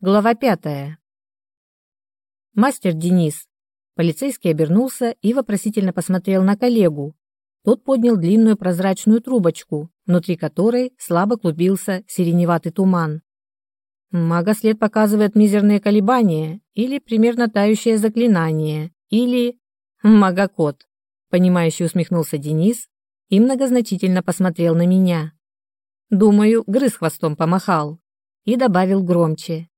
Глава пятая. Мастер Денис. Полицейский обернулся и вопросительно посмотрел на коллегу. Тот поднял длинную прозрачную трубочку, внутри которой слабо клубился сиреневатый туман. Мага след показывает мизерные колебания или примерно тающее заклинание, или... Магокод. Понимающе усмехнулся Денис и многозначительно посмотрел на меня. Думаю, грыз хвостом помахал. И добавил громче.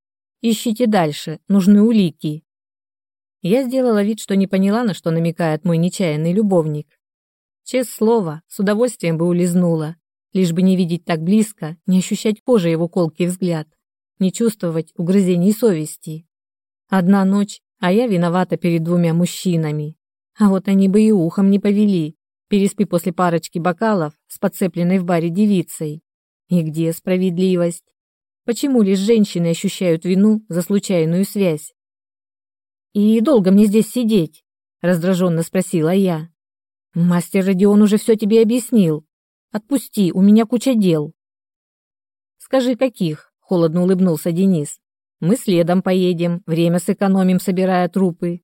Ищите дальше, нужны улики. Я сделала вид, что не поняла, на что намекает мой нечаянный любовник. Честное слово, с удовольствием бы улизнула, лишь бы не видеть так близко, не ощущать кожей его колкий взгляд, не чувствовать угрызений совести. Одна ночь, а я виновата перед двумя мужчинами. А вот они бы и ухом не повели, переспи после парочки бокалов с подцепленной в баре девицей. И где справедливость? Почему лишь женщины ощущают вину за случайную связь? «И долго мне здесь сидеть?» — раздраженно спросила я. «Мастер Родион уже все тебе объяснил. Отпусти, у меня куча дел». «Скажи, каких?» — холодно улыбнулся Денис. «Мы следом поедем, время сэкономим, собирая трупы».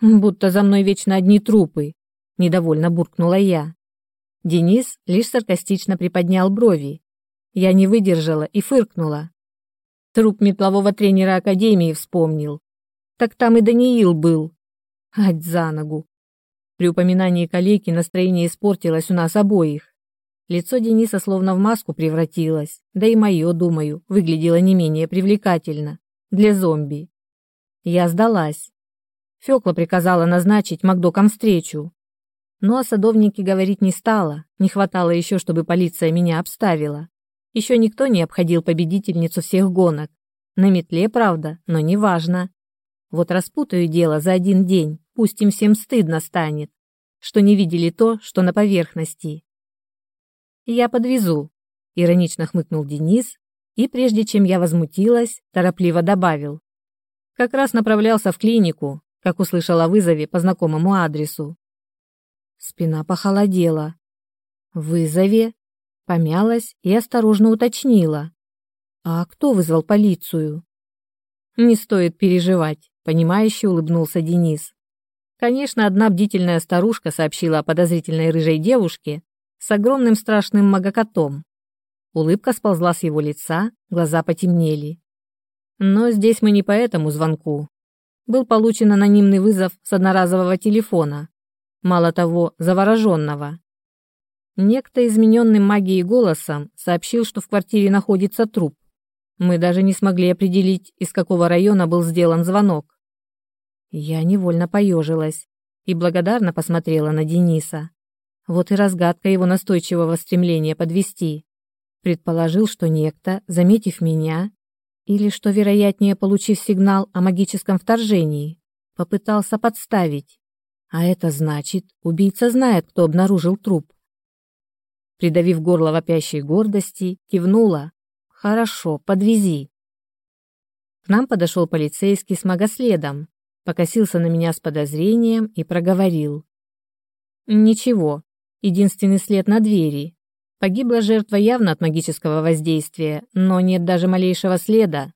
«Будто за мной вечно одни трупы», — недовольно буркнула я. Денис лишь саркастично приподнял брови, я не выдержала и фыркнула. Труп метлового тренера Академии вспомнил. Так там и Даниил был. Ать за ногу. При упоминании калеки настроение испортилось у нас обоих. Лицо Дениса словно в маску превратилось, да и мое, думаю, выглядело не менее привлекательно. Для зомби. Я сдалась. Фёкла приказала назначить Макдокам встречу. Но о садовнике говорить не стала, не хватало еще, чтобы полиция меня обставила. Еще никто не обходил победительницу всех гонок. На метле, правда, но неважно. Вот распутаю дело за один день, пусть им всем стыдно станет, что не видели то, что на поверхности. «Я подвезу», — иронично хмыкнул Денис, и прежде чем я возмутилась, торопливо добавил. Как раз направлялся в клинику, как услышал о вызове по знакомому адресу. Спина похолодела. «Вызове?» Помялась и осторожно уточнила. «А кто вызвал полицию?» «Не стоит переживать», — понимающе улыбнулся Денис. Конечно, одна бдительная старушка сообщила о подозрительной рыжей девушке с огромным страшным магокотом. Улыбка сползла с его лица, глаза потемнели. Но здесь мы не по этому звонку. Был получен анонимный вызов с одноразового телефона. Мало того, завороженного. Некто, измененный магией голосом, сообщил, что в квартире находится труп. Мы даже не смогли определить, из какого района был сделан звонок. Я невольно поежилась и благодарно посмотрела на Дениса. Вот и разгадка его настойчивого стремления подвести. Предположил, что некто, заметив меня, или, что вероятнее, получив сигнал о магическом вторжении, попытался подставить. А это значит, убийца знает, кто обнаружил труп придавив горло вопящей гордости, кивнула. «Хорошо, подвези». К нам подошел полицейский с магоследом, покосился на меня с подозрением и проговорил. «Ничего, единственный след на двери. Погибла жертва явно от магического воздействия, но нет даже малейшего следа.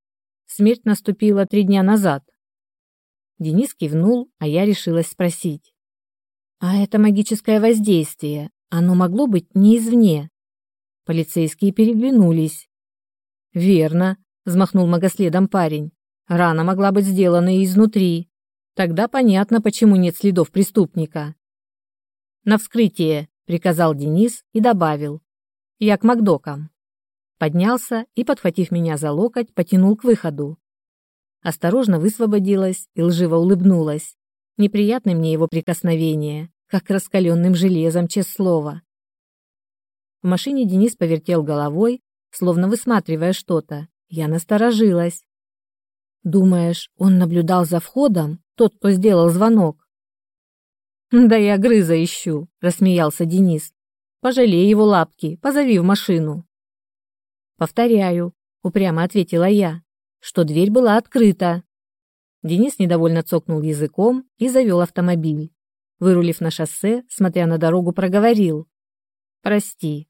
Смерть наступила три дня назад». Денис кивнул, а я решилась спросить. «А это магическое воздействие, оно могло быть не извне. Полицейские переглянулись. «Верно», — взмахнул магоследом парень. «Рана могла быть сделана и изнутри. Тогда понятно, почему нет следов преступника». «На вскрытие», — приказал Денис и добавил. «Я к Макдокам». Поднялся и, подхватив меня за локоть, потянул к выходу. Осторожно высвободилась и лживо улыбнулась. Неприятно мне его прикосновение как раскаленным железом, честное слово. В машине Денис повертел головой, словно высматривая что-то. Я насторожилась. «Думаешь, он наблюдал за входом, тот, кто сделал звонок?» «Да я грыза ищу», — рассмеялся Денис. «Пожалей его лапки, позови в машину». «Повторяю», — упрямо ответила я, что дверь была открыта. Денис недовольно цокнул языком и завел автомобиль. Вырулив на шоссе, смотря на дорогу, проговорил. «Прости».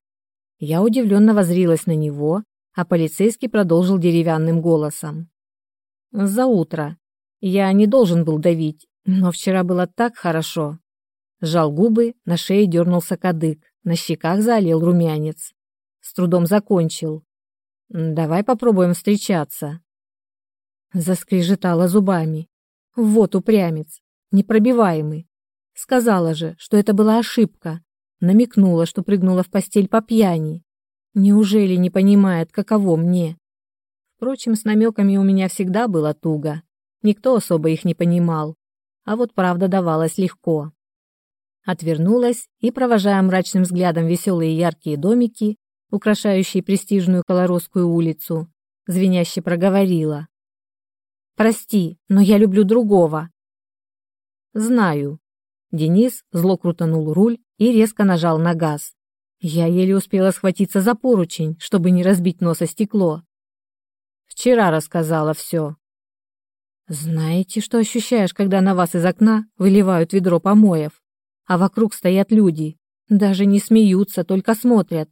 Я удивленно возрилась на него, а полицейский продолжил деревянным голосом. За утро. Я не должен был давить, но вчера было так хорошо. Сжал губы, на шее дернулся кадык, на щеках залил румянец. С трудом закончил. «Давай попробуем встречаться». Заскрежетала зубами. Вот упрямец, непробиваемый. Сказала же, что это была ошибка. Намекнула, что прыгнула в постель по пьяни. Неужели не понимает, каково мне? Впрочем, с намеками у меня всегда было туго. Никто особо их не понимал. А вот правда давалась легко. Отвернулась и, провожая мрачным взглядом веселые яркие домики, украшающие престижную Колоросскую улицу, звеняще проговорила. «Прости, но я люблю другого». «Знаю». Денис зло крутанул руль и резко нажал на газ. Я еле успела схватиться за поручень, чтобы не разбить нос о стекло. Вчера рассказала все. Знаете, что ощущаешь, когда на вас из окна выливают ведро помоев, а вокруг стоят люди, даже не смеются, только смотрят,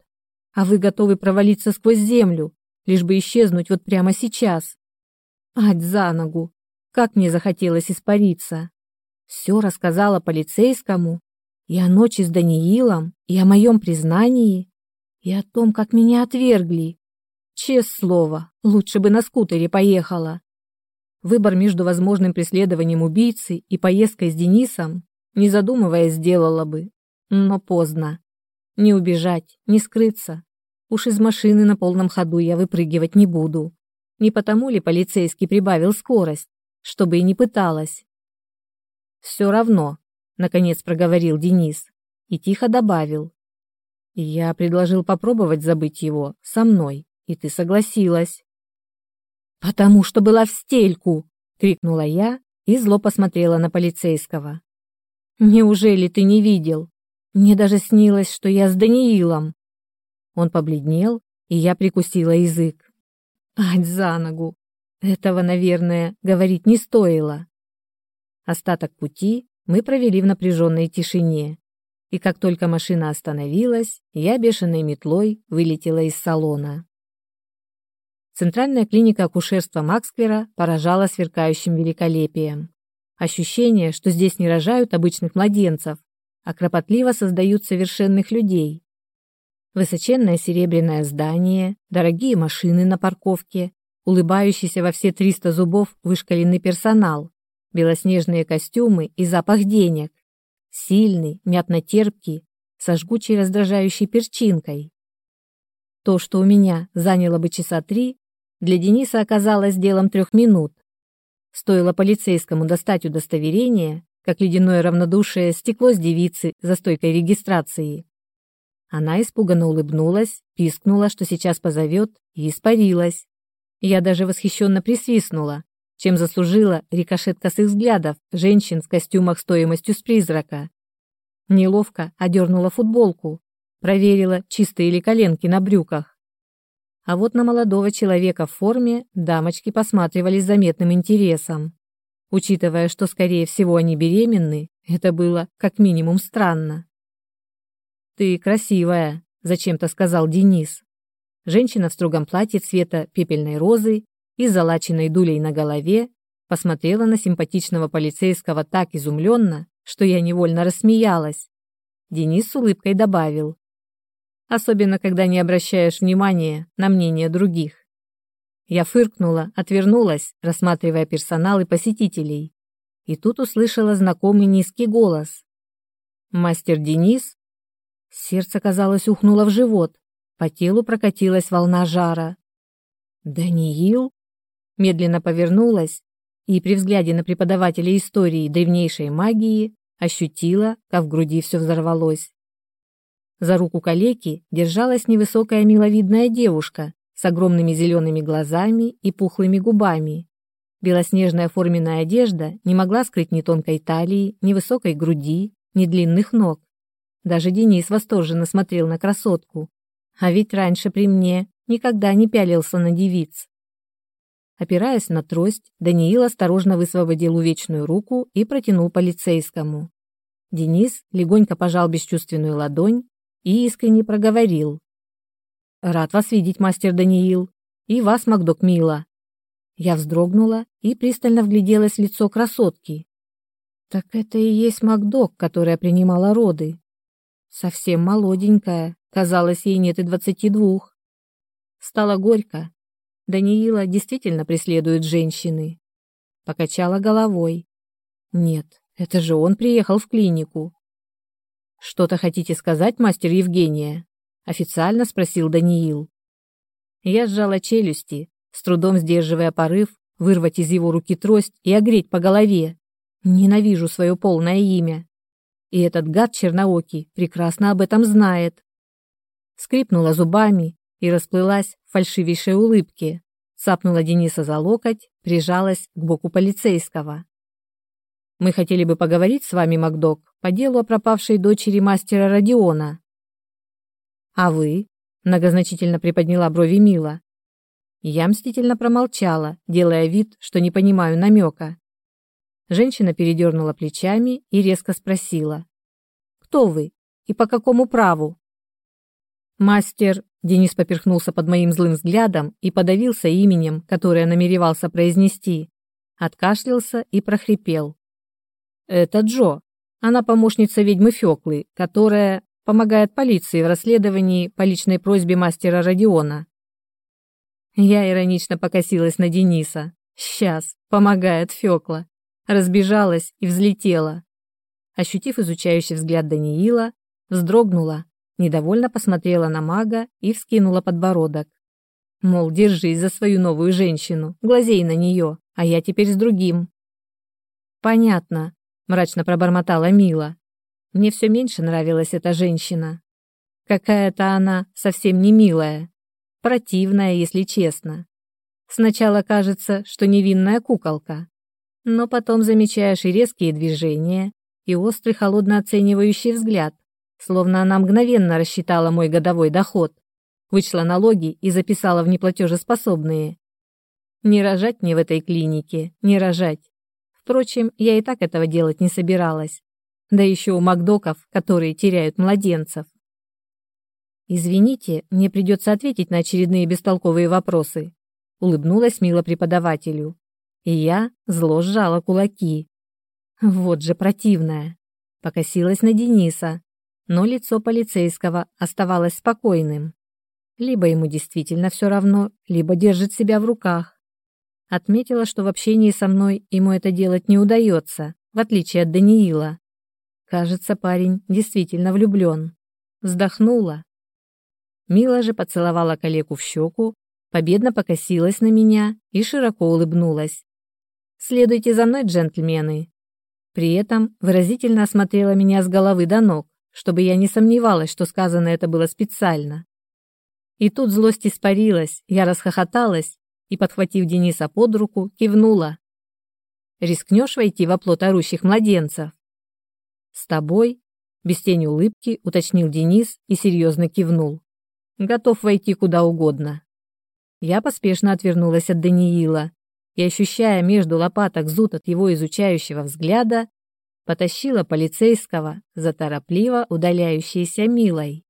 а вы готовы провалиться сквозь землю, лишь бы исчезнуть вот прямо сейчас. Ать за ногу! Как мне захотелось испариться! Все рассказала полицейскому, и о ночи с Даниилом, и о моем признании, и о том, как меня отвергли. Честное слово, лучше бы на скутере поехала. Выбор между возможным преследованием убийцы и поездкой с Денисом, не задумываясь, сделала бы. Но поздно. Не убежать, не скрыться. Уж из машины на полном ходу я выпрыгивать не буду. Не потому ли полицейский прибавил скорость, чтобы и не пыталась? Все равно, наконец проговорил Денис и тихо добавил. Я предложил попробовать забыть его со мной, и ты согласилась. Потому что была в стельку, крикнула я и зло посмотрела на полицейского. Неужели ты не видел? Мне даже снилось, что я с Даниилом. Он побледнел, и я прикусила язык. Ать за ногу. Этого, наверное, говорить не стоило. Остаток пути мы провели в напряженной тишине. И как только машина остановилась, я бешеной метлой вылетела из салона. Центральная клиника акушерства Максквера поражала сверкающим великолепием. Ощущение, что здесь не рожают обычных младенцев, а кропотливо создают совершенных людей. Высоченное серебряное здание, дорогие машины на парковке, улыбающийся во все 300 зубов вышкаленный персонал, белоснежные костюмы и запах денег. Сильный, мятно-терпкий, со жгучей раздражающей перчинкой. То, что у меня заняло бы часа три, для Дениса оказалось делом трех минут. Стоило полицейскому достать удостоверение, как ледяное равнодушие стекло с девицы за стойкой регистрации. Она испуганно улыбнулась, пискнула, что сейчас позовет, и испарилась. Я даже восхищенно присвистнула, чем заслужила рикошет косых взглядов женщин в костюмах стоимостью с призрака. Неловко одернула футболку, проверила, чистые ли коленки на брюках. А вот на молодого человека в форме дамочки посматривали с заметным интересом. Учитывая, что, скорее всего, они беременны, это было как минимум странно. «Ты красивая», — зачем-то сказал Денис. Женщина в строгом платье цвета пепельной розы и залаченной дулей на голове, посмотрела на симпатичного полицейского так изумленно, что я невольно рассмеялась. Денис с улыбкой добавил. Особенно, когда не обращаешь внимания на мнение других. Я фыркнула, отвернулась, рассматривая персонал и посетителей. И тут услышала знакомый низкий голос. «Мастер Денис?» Сердце, казалось, ухнуло в живот. По телу прокатилась волна жара. «Даниил?» Медленно повернулась и при взгляде на преподавателя истории древнейшей магии ощутила, как в груди все взорвалось. За руку калеки держалась невысокая миловидная девушка с огромными зелеными глазами и пухлыми губами. Белоснежная форменная одежда не могла скрыть ни тонкой талии, ни высокой груди, ни длинных ног. Даже Денис восторженно смотрел на красотку. А ведь раньше при мне никогда не пялился на девиц. Опираясь на трость, Даниил осторожно высвободил увечную руку и протянул полицейскому. Денис легонько пожал бесчувственную ладонь и искренне проговорил. «Рад вас видеть, мастер Даниил, и вас, Макдок Мила. Я вздрогнула и пристально вгляделась в лицо красотки. Так это и есть Макдок, которая принимала роды. Совсем молоденькая, казалось, ей нет и двадцати двух. Стало горько. Даниила действительно преследует женщины. Покачала головой. Нет, это же он приехал в клинику. Что-то хотите сказать, мастер Евгения? Официально спросил Даниил. Я сжала челюсти, с трудом сдерживая порыв вырвать из его руки трость и огреть по голове. Ненавижу свое полное имя. И этот гад черноокий прекрасно об этом знает. Скрипнула зубами и расплылась в фальшивейшей улыбке. Цапнула Дениса за локоть, прижалась к боку полицейского. «Мы хотели бы поговорить с вами, Макдок, по делу о пропавшей дочери мастера Родиона». «А вы?» — многозначительно приподняла брови Мила. Я мстительно промолчала, делая вид, что не понимаю намека. Женщина передернула плечами и резко спросила. «Кто вы? И по какому праву?» «Мастер...» Денис поперхнулся под моим злым взглядом и подавился именем, которое намеревался произнести. Откашлялся и прохрипел. «Это Джо. Она помощница ведьмы Феклы, которая помогает полиции в расследовании по личной просьбе мастера Родиона. Я иронично покосилась на Дениса. Сейчас, помогает Фёкла. Разбежалась и взлетела. Ощутив изучающий взгляд Даниила, вздрогнула, недовольно посмотрела на мага и вскинула подбородок. Мол, держись за свою новую женщину, глазей на нее, а я теперь с другим. Понятно, мрачно пробормотала Мила. Мне все меньше нравилась эта женщина. Какая-то она совсем не милая противная, если честно. Сначала кажется, что невинная куколка, но потом замечаешь и резкие движения, и острый холодно оценивающий взгляд, словно она мгновенно рассчитала мой годовой доход, вычла налоги и записала в неплатежеспособные. Не рожать мне в этой клинике, не рожать. Впрочем, я и так этого делать не собиралась. Да еще у Макдоков, которые теряют младенцев. «Извините, мне придется ответить на очередные бестолковые вопросы», улыбнулась мило преподавателю. И я зло сжала кулаки. Вот же противная. Покосилась на Дениса, но лицо полицейского оставалось спокойным. Либо ему действительно все равно, либо держит себя в руках. Отметила, что в общении со мной ему это делать не удается, в отличие от Даниила. Кажется, парень действительно влюблен. Вздохнула Мила же поцеловала коллегу в щеку, победно покосилась на меня и широко улыбнулась. «Следуйте за мной, джентльмены!» При этом выразительно осмотрела меня с головы до ног, чтобы я не сомневалась, что сказано это было специально. И тут злость испарилась, я расхохоталась и, подхватив Дениса под руку, кивнула. «Рискнешь войти в оплот орущих младенцев?» «С тобой?» — без тени улыбки уточнил Денис и серьезно кивнул готов войти куда угодно. Я поспешно отвернулась от Даниила и, ощущая между лопаток зуд от его изучающего взгляда, потащила полицейского за торопливо удаляющейся Милой.